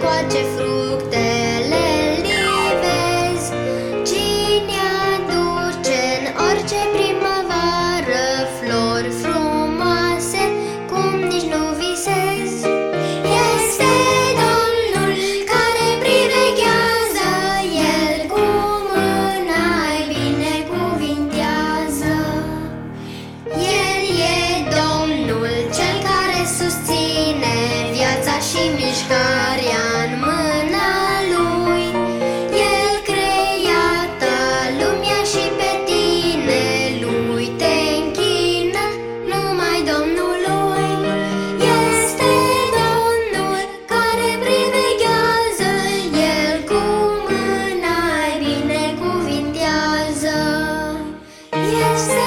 pacote é. say